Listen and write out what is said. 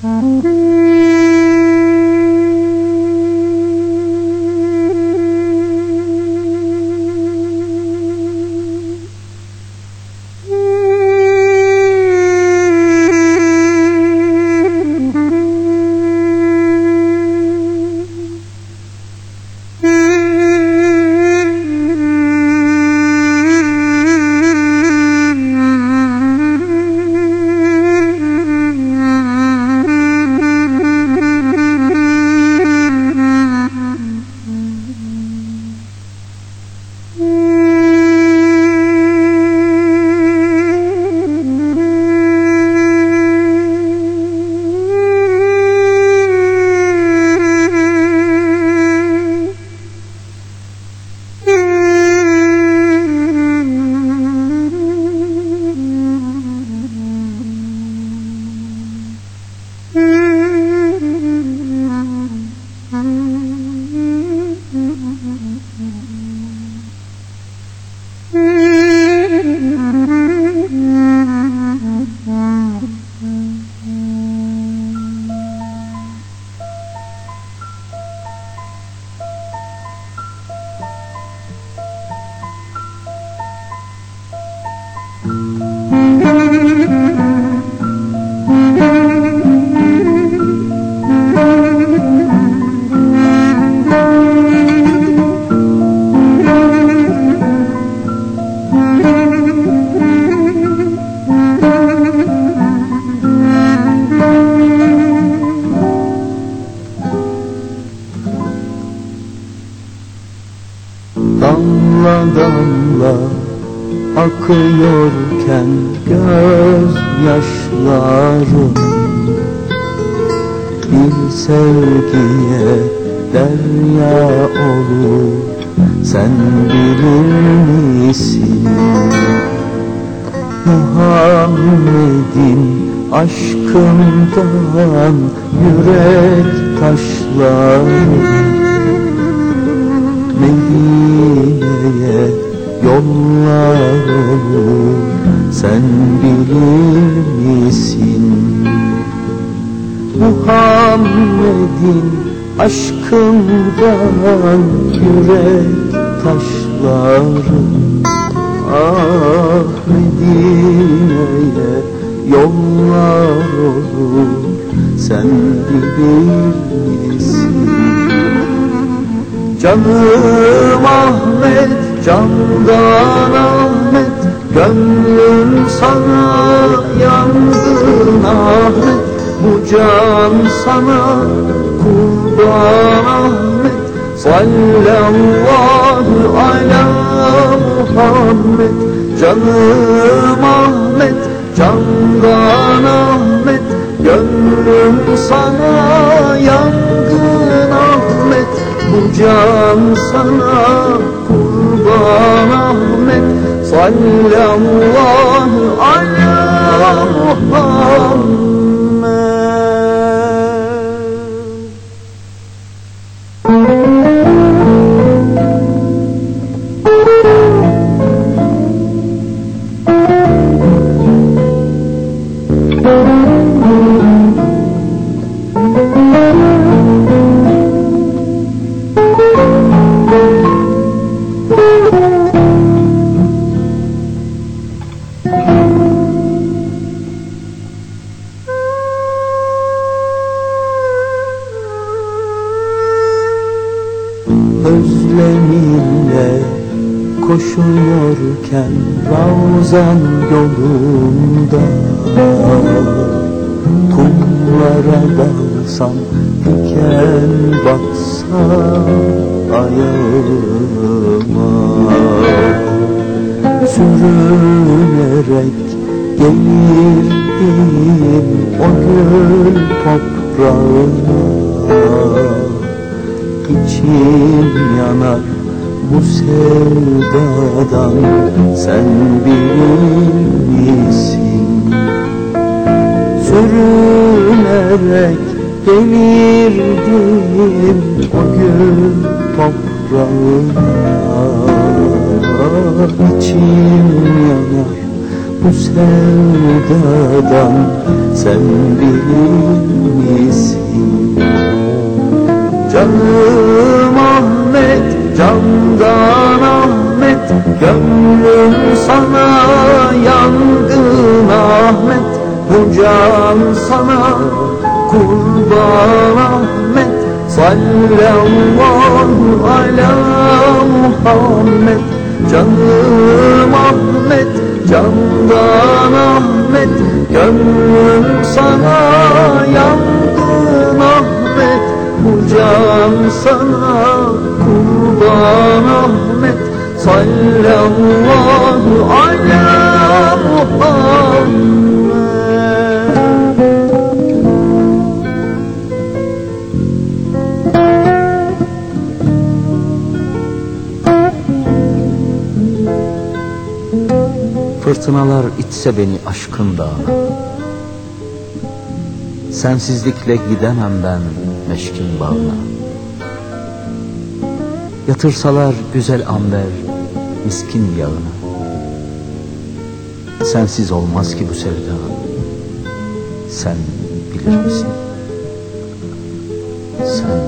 Mm-hmm. Damla damla akıyorken göz yaşlarım Bir sevgiye derya olur sen bilir misin? Muhammed'in aşkından yürek taşlarım Medine'ye yollar sen bilir misin? Muhammed'in aşkından yürek taşlarım Ah Medine'ye yollar olur sen bilir misin? Canım Ahmet, candan Ahmet Gönlüm sana yangın Ahmet Bu can sana kurban Ahmet. Sallallahu ala Muhammed. Canım Ahmet, candan Ahmet. Gönlüm sana yangın Ahmet. Bu can sana kurban Ahmet Sallallahu ala Muhammed Özleminle koşuyorken Ravzan yolunda Kumlara dalsam diken batsa ayağıma. Sürünerek gelirdim o gül toprağına İçim yanar bu sevdadan sen bilir misin? Sürünerek gelirdim o gün toprağına İçim yanar bu sevdadan sen bilir Canım Ahmet, candan Ahmet. Gönlüm sana yangın Ahmet. Bu can sana kurban Ahmet. Sallallahu ala Muhammed. Canım Ahmet, candan Ahmet. Gönlüm sana yangın sana kurban Ahmet Sallallahu ala Muhammed. Fırtınalar itse beni aşkın dağına Sensizlikle gidemem ben meşkin bağına Yatırsalar güzel amber miskin yağına Sensiz olmaz ki bu sevda Sen bilir misin? Sen